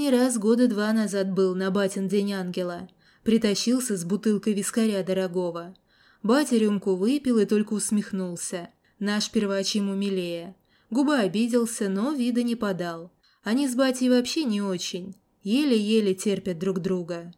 Последний раз года два назад был на батин день ангела. Притащился с бутылкой вискаря дорогого. Батя рюмку выпил и только усмехнулся. Наш первач ему милее. Губа обиделся, но вида не подал. Они с батей вообще не очень. Еле-еле терпят друг друга.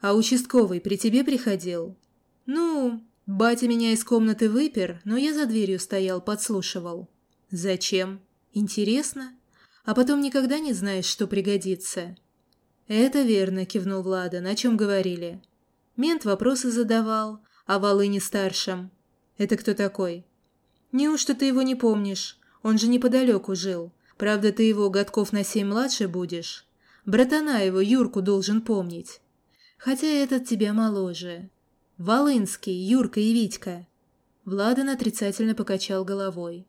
«А участковый при тебе приходил?» «Ну, батя меня из комнаты выпер, но я за дверью стоял, подслушивал». «Зачем? Интересно? А потом никогда не знаешь, что пригодится». «Это верно», – кивнул Влада. «На чем говорили?» Мент вопросы задавал, о Волыне старшем. «Это кто такой?» «Неужто ты его не помнишь? Он же неподалеку жил. Правда, ты его годков на семь младше будешь. Братана его, Юрку, должен помнить. Хотя этот тебя моложе. Волынский, Юрка и Витька». Владан отрицательно покачал головой.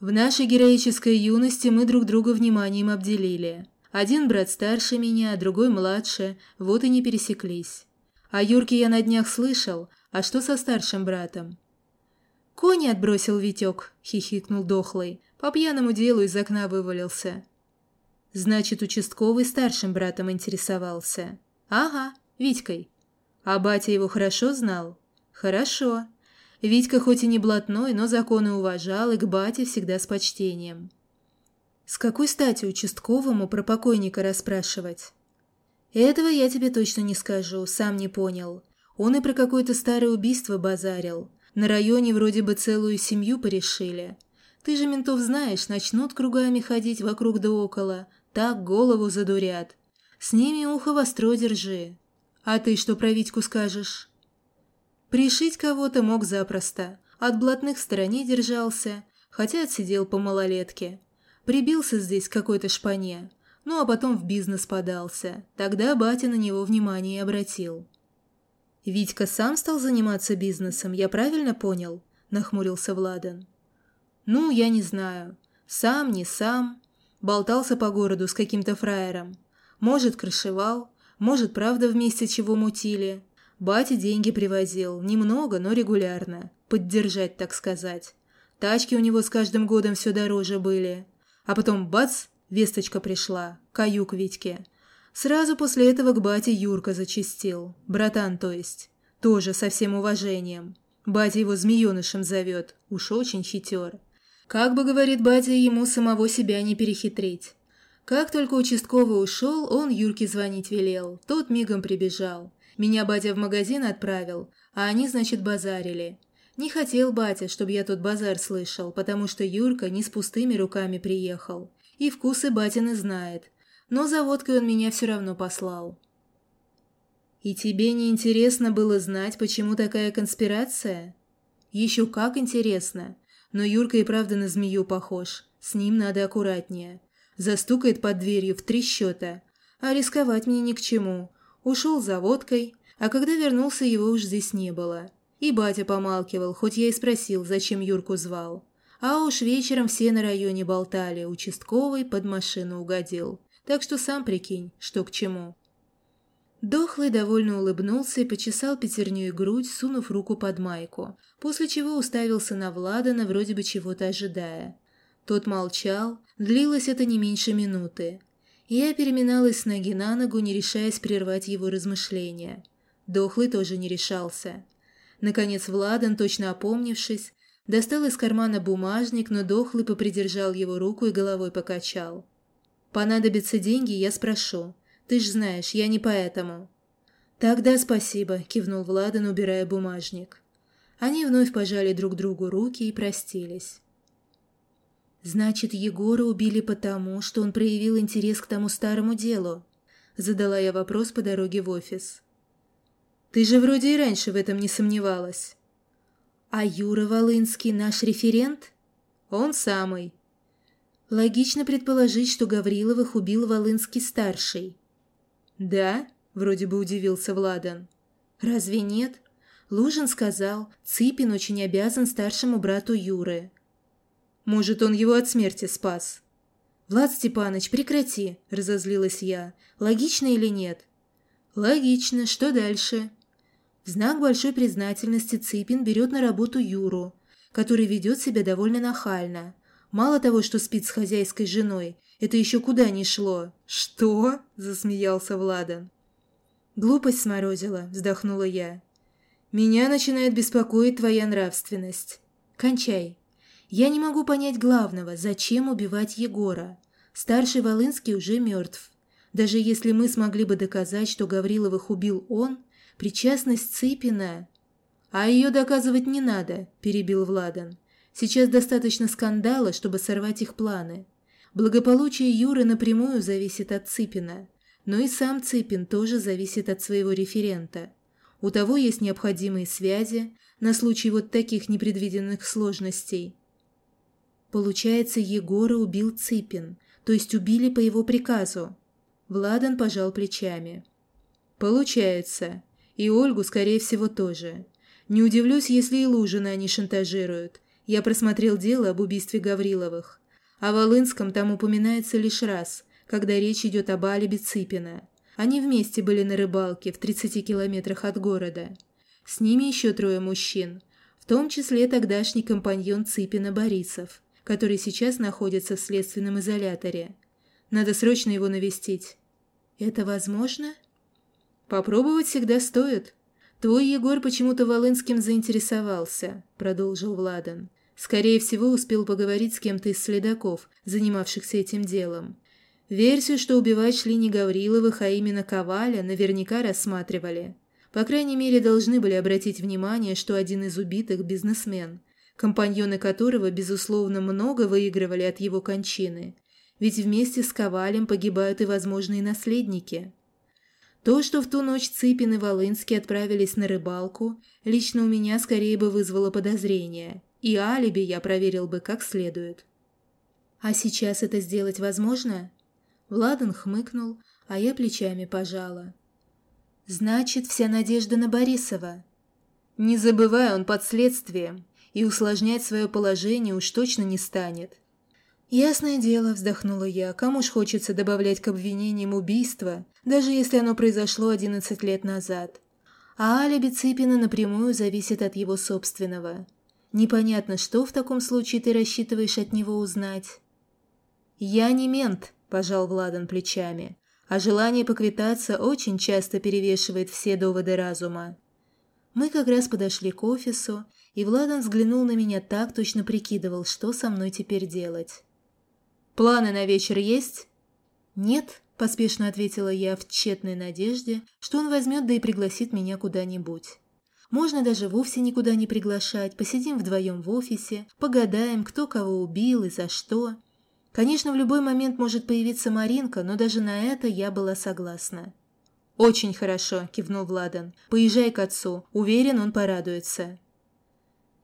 В нашей героической юности мы друг друга вниманием обделили. Один брат старше меня, другой младше, вот и не пересеклись. А Юрке я на днях слышал, а что со старшим братом? «Кони отбросил Витек», — хихикнул дохлый. По пьяному делу из окна вывалился. Значит, участковый старшим братом интересовался. Ага, Витькой. А батя его хорошо знал? Хорошо. Витька хоть и не блатной, но законы уважал и к бате всегда с почтением. С какой стати участковому про покойника расспрашивать? Этого я тебе точно не скажу, сам не понял. Он и про какое-то старое убийство базарил. На районе вроде бы целую семью порешили. Ты же ментов знаешь, начнут кругами ходить вокруг да около, так голову задурят. С ними ухо востро держи. А ты что про Витьку скажешь? Пришить кого-то мог запросто. От блатных в стороне держался, хотя отсидел по малолетке. Прибился здесь к какой-то шпане, ну а потом в бизнес подался. Тогда батя на него внимание обратил. «Витька сам стал заниматься бизнесом, я правильно понял?» – нахмурился Владан. «Ну, я не знаю. Сам, не сам. Болтался по городу с каким-то фраером. Может, крышевал, может, правда вместе чего мутили. Батя деньги привозил, немного, но регулярно. Поддержать, так сказать. Тачки у него с каждым годом все дороже были. А потом бац, весточка пришла, каюк Витьке. Сразу после этого к бате Юрка зачистил. Братан, то есть. Тоже со всем уважением. Батя его змеенышем зовет, уж очень хитер. Как бы, говорит батя, ему самого себя не перехитрить. Как только участковый ушел, он Юрке звонить велел. Тот мигом прибежал. Меня батя в магазин отправил, а они, значит, базарили. Не хотел батя, чтобы я тут базар слышал, потому что Юрка не с пустыми руками приехал. И вкусы батины знает. Но за водкой он меня все равно послал. И тебе не интересно было знать, почему такая конспирация? Еще как интересно. Но Юрка и правда на змею похож. С ним надо аккуратнее. Застукает под дверью в три счета. А рисковать мне ни к чему. Ушел за водкой, а когда вернулся, его уж здесь не было. И батя помалкивал, хоть я и спросил, зачем Юрку звал. А уж вечером все на районе болтали, участковый под машину угодил. Так что сам прикинь, что к чему. Дохлый довольно улыбнулся и почесал пятерню грудь, сунув руку под майку, после чего уставился на Владана, вроде бы чего-то ожидая. Тот молчал, длилось это не меньше минуты. Я переминалась с ноги на ногу, не решаясь прервать его размышления. Дохлый тоже не решался. Наконец Владан, точно опомнившись, достал из кармана бумажник, но Дохлый попридержал его руку и головой покачал. «Понадобятся деньги, я спрошу. Ты ж знаешь, я не поэтому». «Тогда спасибо», – кивнул Владан, убирая бумажник. Они вновь пожали друг другу руки и простились. «Значит, Егора убили потому, что он проявил интерес к тому старому делу?» Задала я вопрос по дороге в офис. «Ты же вроде и раньше в этом не сомневалась». «А Юра Волынский наш референт?» «Он самый». Логично предположить, что Гавриловых убил Волынский-старший. «Да?» – вроде бы удивился Владан. «Разве нет?» Лужин сказал, Цыпин очень обязан старшему брату Юры. Может, он его от смерти спас. «Влад Степанович, прекрати!» – разозлилась я. «Логично или нет?» «Логично. Что дальше?» В знак большой признательности Цыпин берет на работу Юру, который ведет себя довольно нахально. Мало того, что спит с хозяйской женой, Это еще куда ни шло. Что? Засмеялся Владан. Глупость сморозила, вздохнула я. Меня начинает беспокоить твоя нравственность. Кончай. Я не могу понять главного, зачем убивать Егора. Старший Волынский уже мертв. Даже если мы смогли бы доказать, что Гавриловых убил он, причастность Цыпина... «А ее доказывать не надо», – перебил Владан. «Сейчас достаточно скандала, чтобы сорвать их планы. Благополучие Юры напрямую зависит от Цыпина, но и сам Цыпин тоже зависит от своего референта. У того есть необходимые связи на случай вот таких непредвиденных сложностей. Получается, Егора убил Цыпин, то есть убили по его приказу. Владан пожал плечами. Получается. И Ольгу, скорее всего, тоже. Не удивлюсь, если и Лужина они шантажируют. Я просмотрел дело об убийстве Гавриловых. О Волынском там упоминается лишь раз, когда речь идет об алиби Цыпина. Они вместе были на рыбалке в 30 километрах от города. С ними еще трое мужчин, в том числе тогдашний компаньон Цыпина Борисов, который сейчас находится в следственном изоляторе. Надо срочно его навестить. Это возможно? Попробовать всегда стоит. Твой Егор почему-то Волынским заинтересовался, продолжил Владан. Скорее всего, успел поговорить с кем-то из следаков, занимавшихся этим делом. Версию, что убивать шли не Гавриловых, а именно Коваля, наверняка рассматривали. По крайней мере, должны были обратить внимание, что один из убитых – бизнесмен, компаньоны которого, безусловно, много выигрывали от его кончины. Ведь вместе с Ковалем погибают и возможные наследники. То, что в ту ночь Цыпин и Волынский отправились на рыбалку, лично у меня скорее бы вызвало подозрение, и алиби я проверил бы как следует. А сейчас это сделать возможно? Владан хмыкнул, а я плечами пожала. «Значит, вся надежда на Борисова». «Не забывай, он под следствием, и усложнять свое положение уж точно не станет». «Ясное дело», — вздохнула я, — «кому ж хочется добавлять к обвинениям убийства, даже если оно произошло одиннадцать лет назад?» А алиби Цыпина напрямую зависит от его собственного. Непонятно, что в таком случае ты рассчитываешь от него узнать. «Я не мент», пожал Владан плечами, а желание поквитаться очень часто перевешивает все доводы разума. Мы как раз подошли к офису, и Владан взглянул на меня так, точно прикидывал, что со мной теперь делать. «Планы на вечер есть?» «Нет», – поспешно ответила я в тщетной надежде, что он возьмет да и пригласит меня куда-нибудь. Можно даже вовсе никуда не приглашать, посидим вдвоем в офисе, погадаем, кто кого убил и за что – Конечно, в любой момент может появиться Маринка, но даже на это я была согласна. «Очень хорошо», – кивнул Владан. «Поезжай к отцу. Уверен, он порадуется».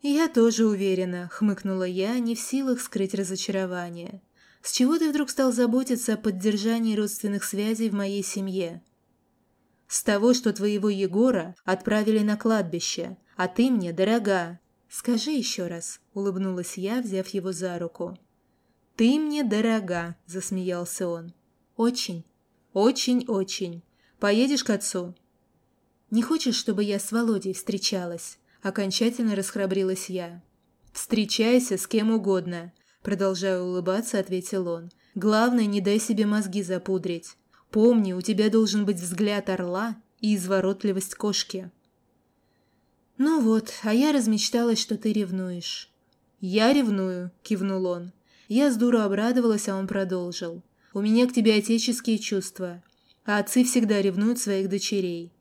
«Я тоже уверена», – хмыкнула я, не в силах скрыть разочарование. «С чего ты вдруг стал заботиться о поддержании родственных связей в моей семье?» «С того, что твоего Егора отправили на кладбище, а ты мне дорога». «Скажи еще раз», – улыбнулась я, взяв его за руку. «Ты мне дорога», – засмеялся он. «Очень, очень-очень. Поедешь к отцу?» «Не хочешь, чтобы я с Володей встречалась?» – окончательно расхрабрилась я. «Встречайся с кем угодно», – продолжая улыбаться, ответил он. «Главное, не дай себе мозги запудрить. Помни, у тебя должен быть взгляд орла и изворотливость кошки». «Ну вот, а я размечталась, что ты ревнуешь». «Я ревную», – кивнул он. Я с дуру обрадовалась, а он продолжил. «У меня к тебе отеческие чувства, а отцы всегда ревнуют своих дочерей».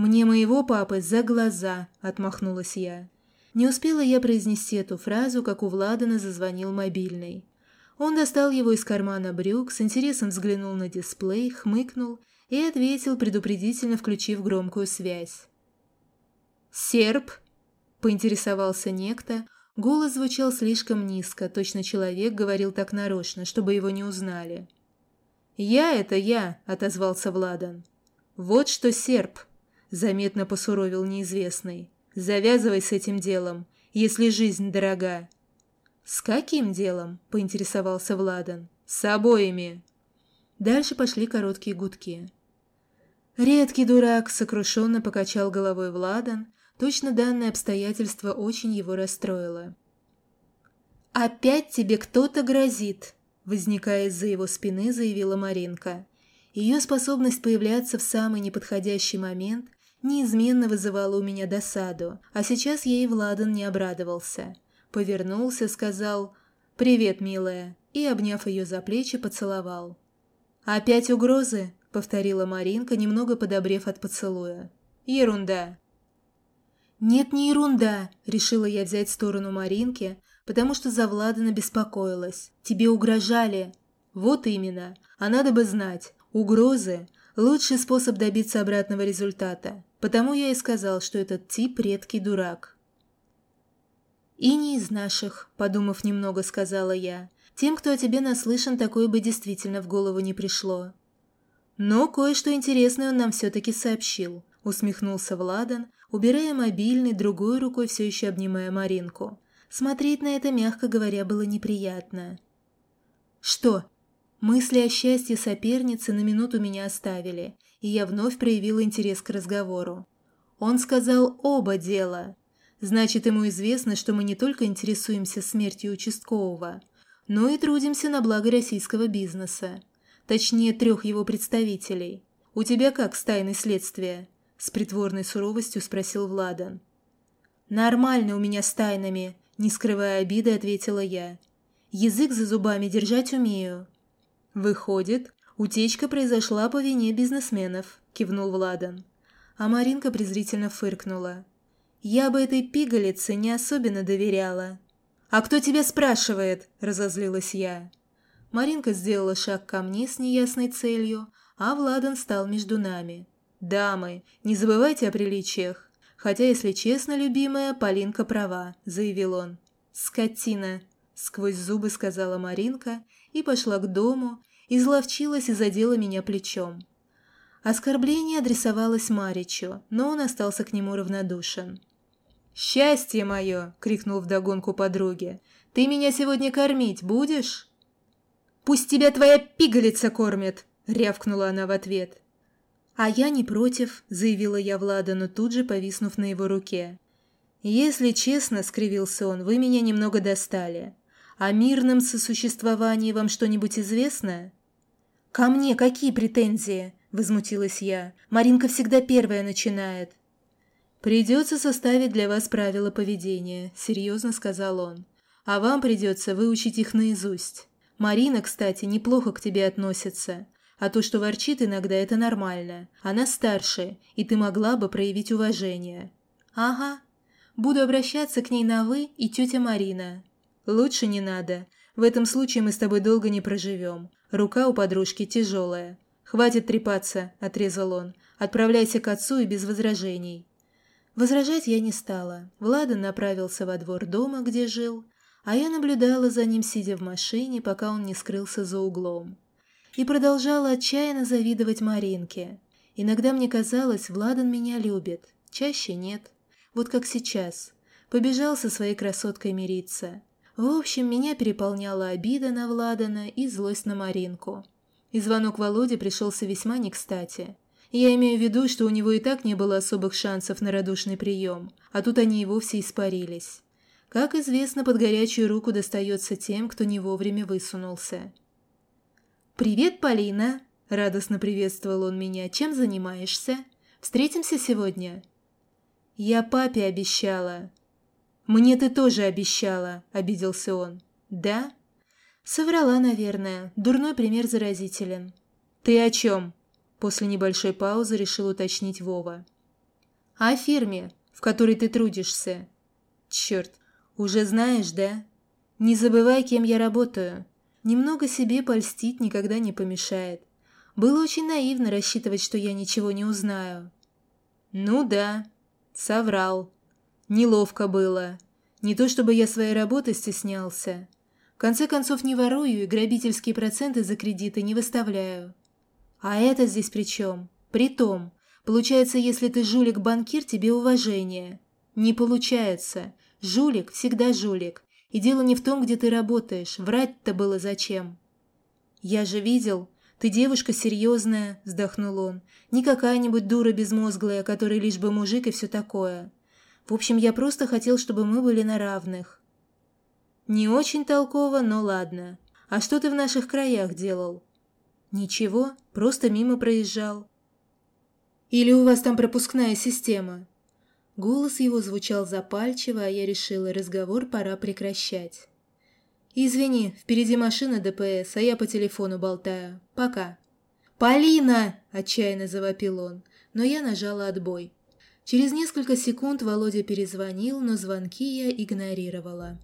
«Мне моего папы за глаза», — отмахнулась я. Не успела я произнести эту фразу, как у Владана зазвонил мобильный. Он достал его из кармана брюк, с интересом взглянул на дисплей, хмыкнул и ответил, предупредительно включив громкую связь. «Серб?» – поинтересовался некто, Голос звучал слишком низко, точно человек говорил так нарочно, чтобы его не узнали. «Я — это я», — отозвался Владан. «Вот что серп», — заметно посуровил неизвестный. «Завязывай с этим делом, если жизнь дорога». «С каким делом?» — поинтересовался Владан. «С обоими». Дальше пошли короткие гудки. «Редкий дурак», — сокрушенно покачал головой Владан, Точно данное обстоятельство очень его расстроило. «Опять тебе кто-то грозит!» возникая из-за его спины, заявила Маринка. Ее способность появляться в самый неподходящий момент неизменно вызывала у меня досаду, а сейчас ей Владан не обрадовался. Повернулся, сказал «Привет, милая», и, обняв ее за плечи, поцеловал. «Опять угрозы?» — повторила Маринка, немного подобрев от поцелуя. «Ерунда». «Нет, не ерунда», — решила я взять сторону Маринки, потому что за Владана беспокоилась. «Тебе угрожали». «Вот именно. А надо бы знать. Угрозы – лучший способ добиться обратного результата. Потому я и сказал, что этот тип – редкий дурак». «И не из наших», – подумав немного, сказала я. «Тем, кто о тебе наслышан, такое бы действительно в голову не пришло». «Но кое-что интересное он нам все-таки сообщил», – усмехнулся Владан, убирая мобильный, другой рукой все еще обнимая Маринку. Смотреть на это, мягко говоря, было неприятно. «Что?» Мысли о счастье соперницы на минуту меня оставили, и я вновь проявил интерес к разговору. Он сказал оба дела. Значит, ему известно, что мы не только интересуемся смертью участкового, но и трудимся на благо российского бизнеса. Точнее, трех его представителей. «У тебя как с тайной следствия?» С притворной суровостью спросил Владан. «Нормально у меня с тайнами», не скрывая обиды, ответила я. «Язык за зубами держать умею». «Выходит, утечка произошла по вине бизнесменов», – кивнул Владан. А Маринка презрительно фыркнула. «Я бы этой пигалице не особенно доверяла». «А кто тебя спрашивает?» – разозлилась я. Маринка сделала шаг ко мне с неясной целью, а Владан стал между нами. «Дамы, не забывайте о приличиях. Хотя, если честно, любимая, Полинка права», – заявил он. «Скотина», – сквозь зубы сказала Маринка и пошла к дому, изловчилась и задела меня плечом. Оскорбление адресовалось Маричу, но он остался к нему равнодушен. «Счастье мое!» — крикнул вдогонку подруге. «Ты меня сегодня кормить будешь?» «Пусть тебя твоя пигалица кормит!» — рявкнула она в ответ. «А я не против», — заявила я Владану, тут же повиснув на его руке. «Если честно», — скривился он, — «вы меня немного достали. О мирном сосуществовании вам что-нибудь известно?» «Ко мне какие претензии?» – возмутилась я. «Маринка всегда первая начинает». «Придется составить для вас правила поведения», – серьезно сказал он. «А вам придется выучить их наизусть. Марина, кстати, неплохо к тебе относится. А то, что ворчит иногда, это нормально. Она старше, и ты могла бы проявить уважение». «Ага. Буду обращаться к ней на «вы» и тетя Марина. «Лучше не надо. В этом случае мы с тобой долго не проживем. Рука у подружки тяжелая. Хватит трепаться», – отрезал он. «Отправляйся к отцу и без возражений». Возражать я не стала. Владан направился во двор дома, где жил, а я наблюдала за ним, сидя в машине, пока он не скрылся за углом. И продолжала отчаянно завидовать Маринке. Иногда мне казалось, Владан меня любит, чаще нет. Вот как сейчас. Побежал со своей красоткой мириться. В общем, меня переполняла обида на Владана и злость на Маринку. И звонок Володе пришелся весьма не кстати. Я имею в виду, что у него и так не было особых шансов на радушный прием, а тут они и вовсе испарились. Как известно, под горячую руку достается тем, кто не вовремя высунулся. «Привет, Полина!» – радостно приветствовал он меня. «Чем занимаешься? Встретимся сегодня?» «Я папе обещала», «Мне ты тоже обещала», – обиделся он. «Да?» «Соврала, наверное. Дурной пример заразителен». «Ты о чем?» После небольшой паузы решил уточнить Вова. «О фирме, в которой ты трудишься». «Черт, уже знаешь, да? Не забывай, кем я работаю. Немного себе польстить никогда не помешает. Было очень наивно рассчитывать, что я ничего не узнаю». «Ну да, соврал», Неловко было. Не то чтобы я своей работы стеснялся. В конце концов, не ворую и грабительские проценты за кредиты не выставляю. А это здесь при чем? Притом, получается, если ты жулик-банкир, тебе уважение. Не получается. Жулик всегда жулик. И дело не в том, где ты работаешь. Врать-то было зачем? Я же видел. Ты девушка серьезная, вздохнул он. Не какая-нибудь дура безмозглая, которая лишь бы мужик и все такое. В общем, я просто хотел, чтобы мы были на равных. Не очень толково, но ладно. А что ты в наших краях делал?» «Ничего, просто мимо проезжал». «Или у вас там пропускная система?» Голос его звучал запальчиво, а я решила, разговор пора прекращать. «Извини, впереди машина ДПС, а я по телефону болтаю. Пока». «Полина!» – отчаянно завопил он, но я нажала отбой. Через несколько секунд Володя перезвонил, но звонки я игнорировала.